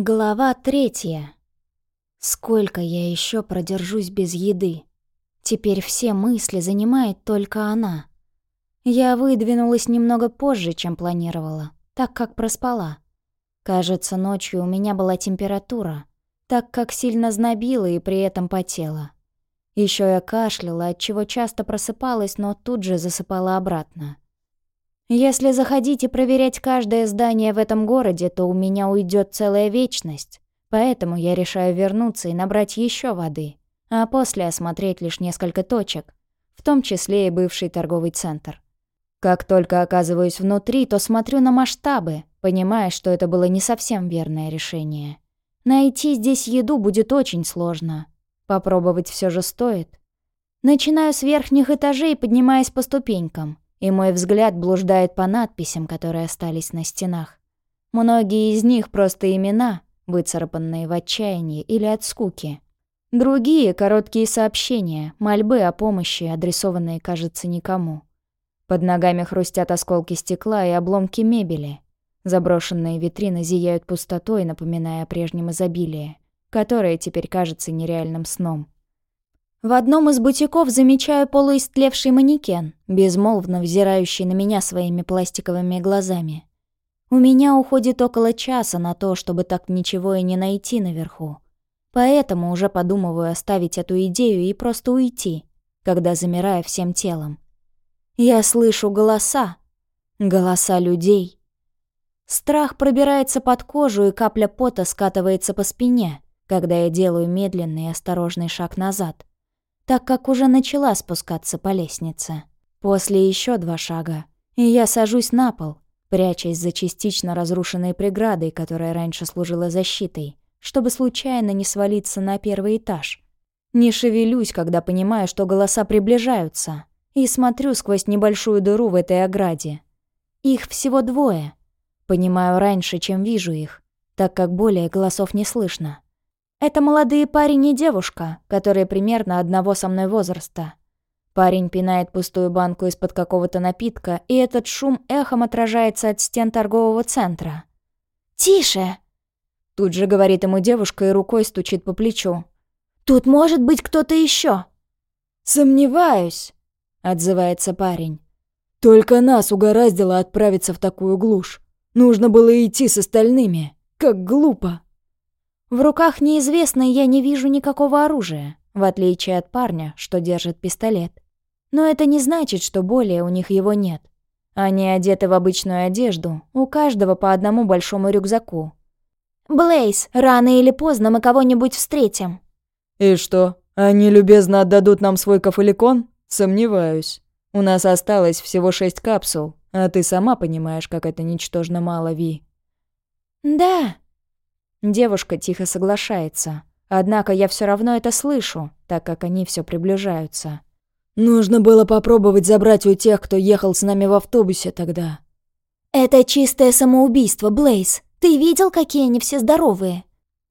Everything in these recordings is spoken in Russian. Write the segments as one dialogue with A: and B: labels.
A: Глава третья. Сколько я еще продержусь без еды? Теперь все мысли занимает только она. Я выдвинулась немного позже, чем планировала, так как проспала. Кажется, ночью у меня была температура, так как сильно знобила и при этом потела. Еще я кашляла, от чего часто просыпалась, но тут же засыпала обратно. Если заходить и проверять каждое здание в этом городе, то у меня уйдет целая вечность. Поэтому я решаю вернуться и набрать еще воды, а после осмотреть лишь несколько точек, в том числе и бывший торговый центр. Как только оказываюсь внутри, то смотрю на масштабы, понимая, что это было не совсем верное решение. Найти здесь еду будет очень сложно. Попробовать все же стоит. Начинаю с верхних этажей, поднимаясь по ступенькам — и мой взгляд блуждает по надписям, которые остались на стенах. Многие из них просто имена, выцарапанные в отчаянии или от скуки. Другие — короткие сообщения, мольбы о помощи, адресованные, кажется, никому. Под ногами хрустят осколки стекла и обломки мебели. Заброшенные витрины зияют пустотой, напоминая о прежнем изобилии, которое теперь кажется нереальным сном. В одном из бутиков замечаю полуистлевший манекен, безмолвно взирающий на меня своими пластиковыми глазами. У меня уходит около часа на то, чтобы так ничего и не найти наверху. Поэтому уже подумываю оставить эту идею и просто уйти, когда замираю всем телом. Я слышу голоса. Голоса людей. Страх пробирается под кожу, и капля пота скатывается по спине, когда я делаю медленный и осторожный шаг назад так как уже начала спускаться по лестнице. После еще два шага, и я сажусь на пол, прячась за частично разрушенной преградой, которая раньше служила защитой, чтобы случайно не свалиться на первый этаж. Не шевелюсь, когда понимаю, что голоса приближаются, и смотрю сквозь небольшую дыру в этой ограде. Их всего двое. Понимаю раньше, чем вижу их, так как более голосов не слышно. Это молодые парень и девушка, которые примерно одного со мной возраста. Парень пинает пустую банку из-под какого-то напитка, и этот шум эхом отражается от стен торгового центра. «Тише!» Тут же говорит ему девушка и рукой стучит по плечу. «Тут может быть кто-то еще.
B: «Сомневаюсь», — отзывается парень. «Только нас угораздило отправиться в такую глушь. Нужно было идти с остальными. Как глупо!»
A: В руках неизвестной я не вижу никакого оружия, в отличие от парня, что держит пистолет. Но это не значит, что более у них его нет. Они одеты в обычную одежду, у каждого по одному большому рюкзаку. «Блейз, рано или поздно мы кого-нибудь встретим».
B: «И что, они любезно отдадут нам свой кафеликон? Сомневаюсь. У нас осталось всего шесть капсул, а ты сама понимаешь, как это ничтожно мало, Ви».
A: «Да», Девушка тихо соглашается. Однако я все равно это слышу, так как они все приближаются.
B: «Нужно было попробовать забрать у тех, кто ехал с нами в автобусе тогда».
A: «Это чистое самоубийство, Блейз. Ты видел, какие они все здоровые?»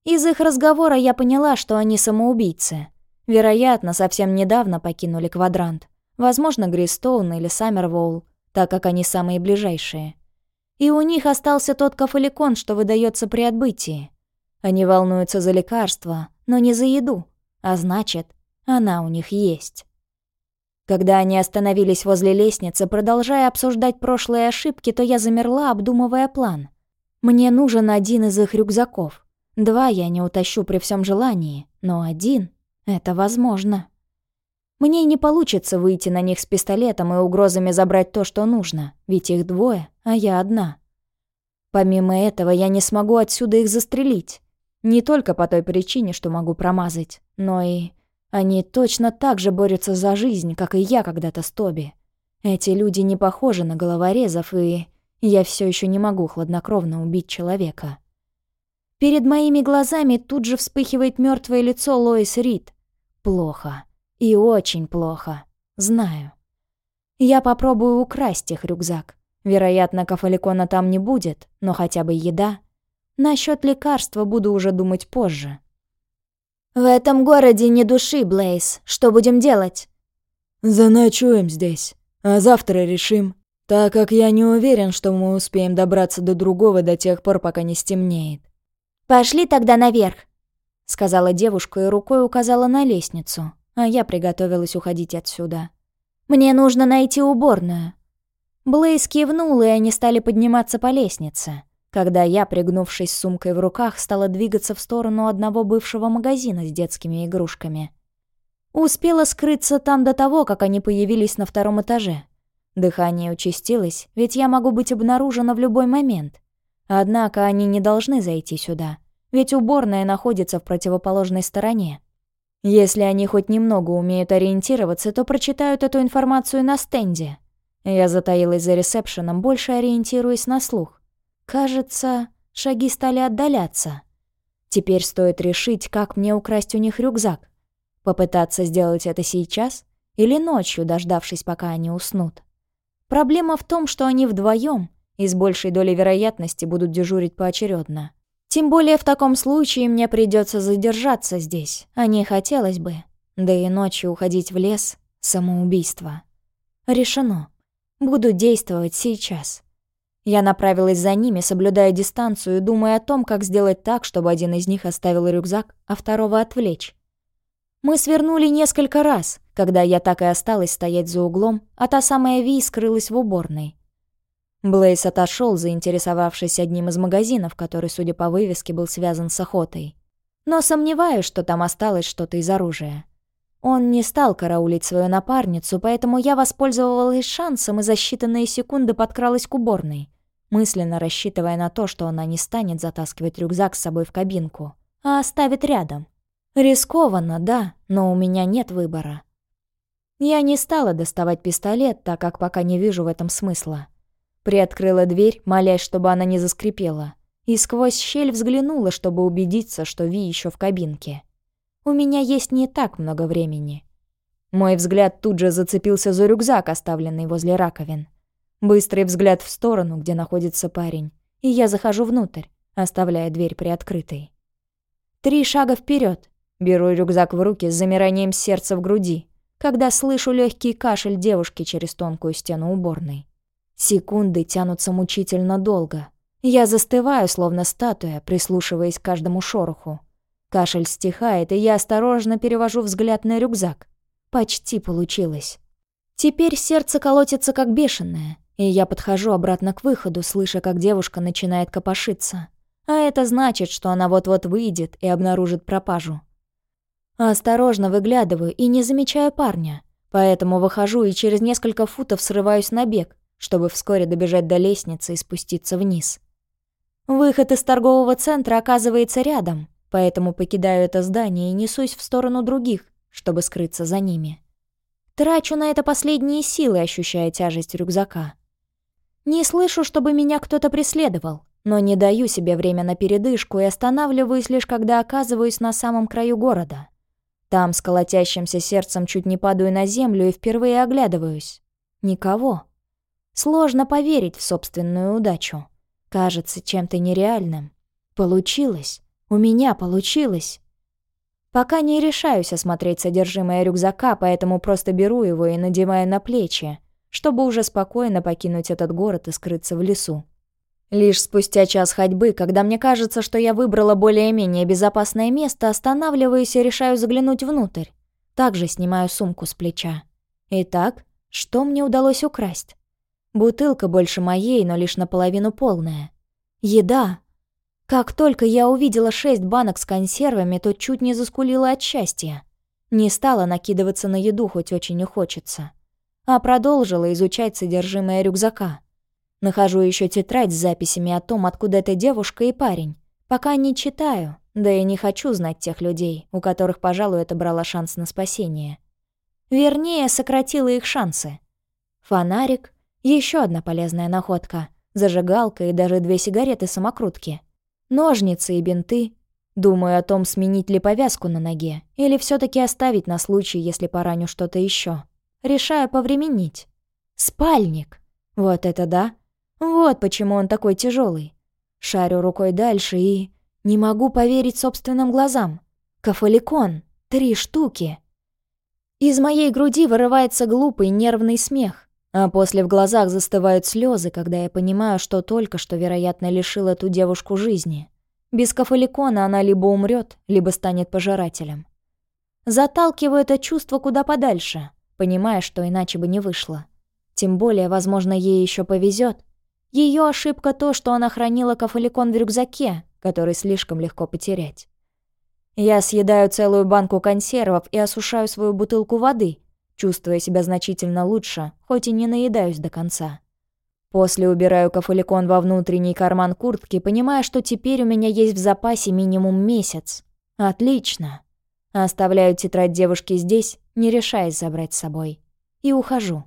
A: Из их разговора я поняла, что они самоубийцы. Вероятно, совсем недавно покинули квадрант. Возможно, Гристоун или Саммервоул, так как они самые ближайшие. И у них остался тот кафеликон, что выдается при отбытии. Они волнуются за лекарства, но не за еду, а значит, она у них есть. Когда они остановились возле лестницы, продолжая обсуждать прошлые ошибки, то я замерла, обдумывая план. Мне нужен один из их рюкзаков. Два я не утащу при всем желании, но один — это возможно. Мне не получится выйти на них с пистолетом и угрозами забрать то, что нужно, ведь их двое, а я одна. Помимо этого, я не смогу отсюда их застрелить. Не только по той причине, что могу промазать, но и... Они точно так же борются за жизнь, как и я когда-то с Тоби. Эти люди не похожи на головорезов, и... Я все еще не могу хладнокровно убить человека. Перед моими глазами тут же вспыхивает мертвое лицо Лоис Рид. Плохо. И очень плохо. Знаю. Я попробую украсть их рюкзак. Вероятно, кафаликона там не будет, но хотя бы еда. Насчет лекарства буду уже думать позже. «В этом городе не души, Блейз. Что будем делать?»
B: «Заночуем здесь, а завтра решим, так как я не уверен, что мы успеем добраться до другого до тех пор, пока не стемнеет».
A: «Пошли тогда наверх», — сказала девушка и рукой указала на лестницу, а я приготовилась уходить отсюда. «Мне нужно найти уборную». Блейз кивнул, и они стали подниматься по лестнице, когда я, пригнувшись с сумкой в руках, стала двигаться в сторону одного бывшего магазина с детскими игрушками. Успела скрыться там до того, как они появились на втором этаже. Дыхание участилось, ведь я могу быть обнаружена в любой момент. Однако они не должны зайти сюда, ведь уборная находится в противоположной стороне. Если они хоть немного умеют ориентироваться, то прочитают эту информацию на стенде. Я затаилась за ресепшеном, больше ориентируясь на слух. Кажется, шаги стали отдаляться. Теперь стоит решить, как мне украсть у них рюкзак. Попытаться сделать это сейчас или ночью, дождавшись, пока они уснут. Проблема в том, что они вдвоем и с большей долей вероятности будут дежурить поочередно. Тем более в таком случае мне придется задержаться здесь, а не хотелось бы. Да и ночью уходить в лес — самоубийство. Решено. Буду действовать сейчас. Я направилась за ними, соблюдая дистанцию думая о том, как сделать так, чтобы один из них оставил рюкзак, а второго отвлечь. Мы свернули несколько раз, когда я так и осталась стоять за углом, а та самая Ви скрылась в уборной. Блейс отошел, заинтересовавшись одним из магазинов, который, судя по вывеске, был связан с охотой. Но сомневаюсь, что там осталось что-то из оружия. Он не стал караулить свою напарницу, поэтому я воспользовалась шансом и за считанные секунды подкралась к уборной, мысленно рассчитывая на то, что она не станет затаскивать рюкзак с собой в кабинку, а оставит рядом. Рискованно, да, но у меня нет выбора. Я не стала доставать пистолет, так как пока не вижу в этом смысла. Приоткрыла дверь, молясь, чтобы она не заскрипела, и сквозь щель взглянула, чтобы убедиться, что Ви еще в кабинке. У меня есть не так много времени. Мой взгляд тут же зацепился за рюкзак, оставленный возле раковин. Быстрый взгляд в сторону, где находится парень, и я захожу внутрь, оставляя дверь приоткрытой. Три шага вперед, беру рюкзак в руки с замиранием сердца в груди, когда слышу легкий кашель девушки через тонкую стену уборной. Секунды тянутся мучительно долго. Я застываю, словно статуя, прислушиваясь к каждому шороху. Кашель стихает, и я осторожно перевожу взгляд на рюкзак. Почти получилось. Теперь сердце колотится как бешеное, и я подхожу обратно к выходу, слыша, как девушка начинает копошиться. А это значит, что она вот-вот выйдет и обнаружит пропажу. Осторожно выглядываю и не замечаю парня. Поэтому выхожу и через несколько футов срываюсь на бег, чтобы вскоре добежать до лестницы и спуститься вниз. Выход из торгового центра оказывается рядом, поэтому покидаю это здание и несусь в сторону других, чтобы скрыться за ними. Трачу на это последние силы, ощущая тяжесть рюкзака. Не слышу, чтобы меня кто-то преследовал, но не даю себе время на передышку и останавливаюсь лишь когда оказываюсь на самом краю города. Там с колотящимся сердцем чуть не падаю на землю и впервые оглядываюсь. Никого. Сложно поверить в собственную удачу. Кажется чем-то нереальным. Получилось. У меня получилось. Пока не решаюсь осмотреть содержимое рюкзака, поэтому просто беру его и надеваю на плечи, чтобы уже спокойно покинуть этот город и скрыться в лесу. Лишь спустя час ходьбы, когда мне кажется, что я выбрала более-менее безопасное место, останавливаюсь и решаю заглянуть внутрь. Также снимаю сумку с плеча. Итак, что мне удалось украсть? Бутылка больше моей, но лишь наполовину полная. Еда. Как только я увидела шесть банок с консервами, то чуть не заскулила от счастья. Не стала накидываться на еду, хоть очень и хочется. А продолжила изучать содержимое рюкзака. Нахожу еще тетрадь с записями о том, откуда эта девушка и парень. Пока не читаю, да и не хочу знать тех людей, у которых, пожалуй, это брало шанс на спасение. Вернее, сократила их шансы. Фонарик, еще одна полезная находка, зажигалка и даже две сигареты-самокрутки. Ножницы и бинты. Думаю о том, сменить ли повязку на ноге, или все таки оставить на случай, если пораню что-то еще. Решаю повременить. Спальник. Вот это да. Вот почему он такой тяжелый. Шарю рукой дальше и... Не могу поверить собственным глазам. Кафаликон. Три штуки. Из моей груди вырывается глупый нервный смех, а после в глазах застывают слезы, когда я понимаю, что только что, вероятно, лишил эту девушку жизни. Без кафаликона она либо умрет, либо станет пожирателем. Заталкиваю это чувство куда подальше, понимая, что иначе бы не вышло. Тем более, возможно, ей еще повезет. Ее ошибка то, что она хранила кафаликон в рюкзаке, который слишком легко потерять. Я съедаю целую банку консервов и осушаю свою бутылку воды, чувствуя себя значительно лучше, хоть и не наедаюсь до конца. После убираю кафаликон во внутренний карман куртки, понимая, что теперь у меня есть в запасе минимум месяц. Отлично. Оставляю тетрадь девушки здесь, не решаясь забрать с собой. И ухожу.